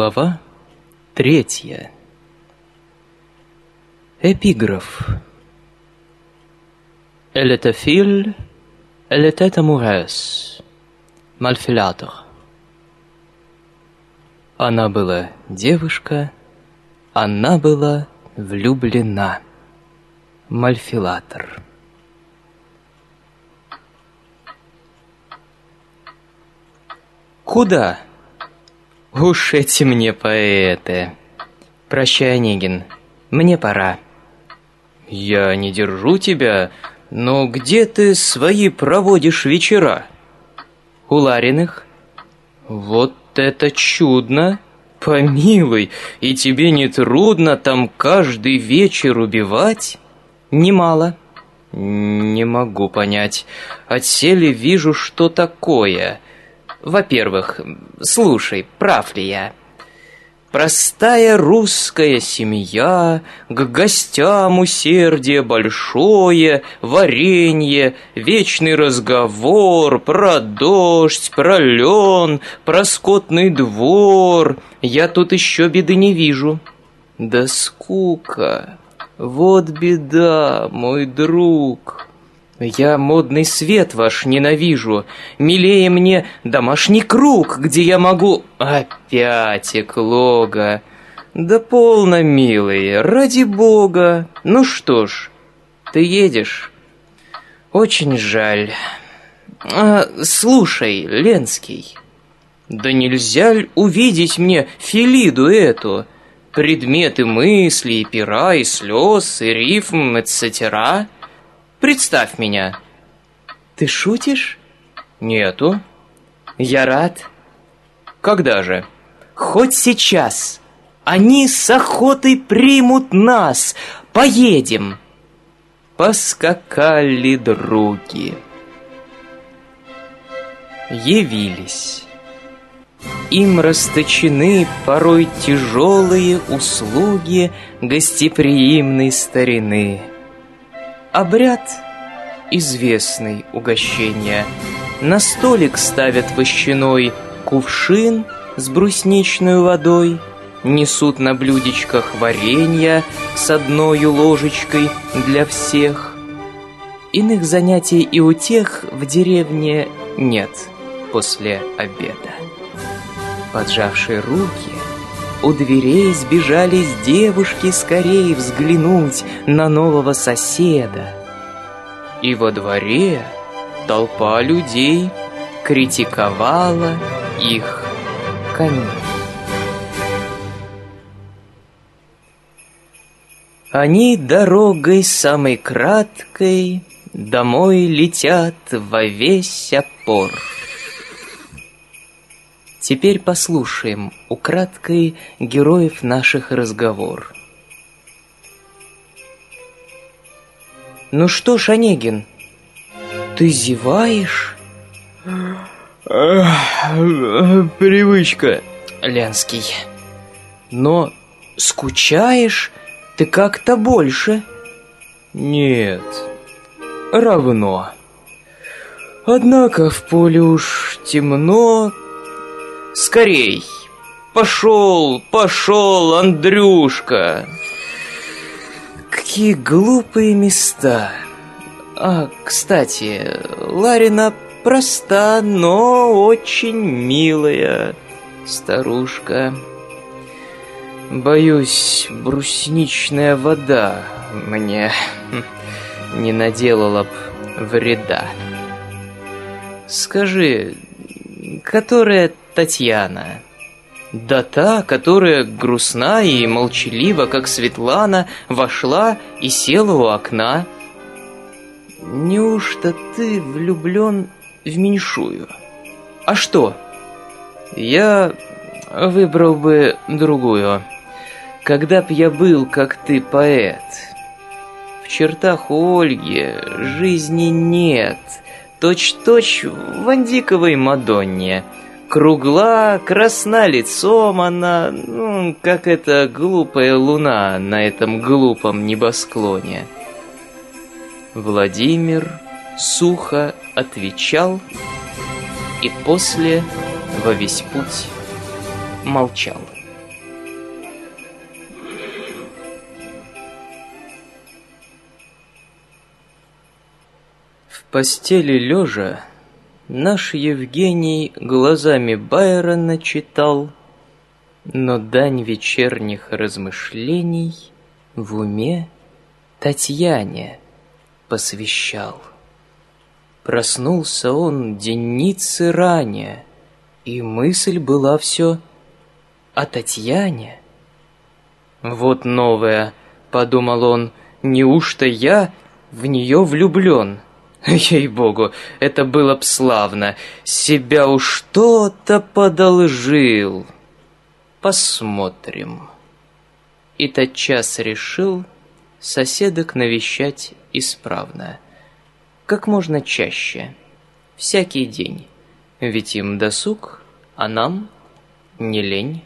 Глава третья. Эпиграф. Elle était fille, elle était amoureuse. Мальфилятор. Она была девушка, она была влюблена. Мальфилатор. Куда? Уж эти мне поэты. Прощай, Онегин, мне пора. Я не держу тебя, но где ты свои проводишь вечера? У Лариных? Вот это чудно! Помилуй, и тебе не трудно там каждый вечер убивать? Немало. Не могу понять. Отсели вижу, что такое. Во-первых, слушай, прав ли я? Простая русская семья, К гостям усердие большое, Варенье, вечный разговор Про дождь, про лен, про скотный двор. Я тут еще беды не вижу. Да скука, вот беда, мой друг. Я модный свет ваш ненавижу. Милее мне домашний круг, где я могу... Опять эклога. Да полно, милый, ради бога. Ну что ж, ты едешь? Очень жаль. А, слушай, Ленский, да нельзя ли увидеть мне Филиду эту? Предметы мысли, и пера, и слез, и рифм, etc. Представь меня. Ты шутишь? Нету. Я рад. Когда же? Хоть сейчас. Они с охотой примут нас. Поедем. Поскакали други. Явились. Им расточены порой тяжелые услуги гостеприимной старины. Обряд известный угощения. На столик ставят вощаной кувшин с брусничной водой, Несут на блюдечках варенья с одной ложечкой для всех. Иных занятий и утех в деревне нет после обеда. Поджавшие руки, у дверей сбежались девушки скорее взглянуть на нового соседа. И во дворе толпа людей критиковала их коней. Они дорогой самой краткой Домой летят во весь опор. Теперь послушаем украдкой героев наших разговор. Ну что ж, Онегин, ты зеваешь? Привычка. Ленский. Но скучаешь ты как-то больше. Нет, равно. Однако в поле уж темно, Скорей! Пошел, пошел, Андрюшка! Какие глупые места! А, кстати, Ларина проста, но очень милая старушка. Боюсь, брусничная вода мне не наделала б вреда. Скажи, которая Татьяна. Да та, которая грустна и молчалива, как Светлана, вошла и села у окна. Неужто ты влюблен в меньшую? А что? Я выбрал бы другую. Когда б я был, как ты, поэт. В чертах Ольги жизни нет. Точь-точь в Андиковой Мадонне — Кругла, красна лицом она, ну, как эта глупая луна на этом глупом небосклоне. Владимир сухо отвечал и после во весь путь молчал. В постели лежа наш Евгений глазами Байрона читал, но дань вечерних размышлений в уме Татьяне посвящал. Проснулся он денницы ранее, и мысль была все о Татьяне. Вот новая, подумал он, неужто я в нее влюблен? Ей-богу, это было б славно, себя уж что-то подолжил. Посмотрим. И тотчас решил соседок навещать исправно. Как можно чаще, всякий день, ведь им досуг, а нам не лень.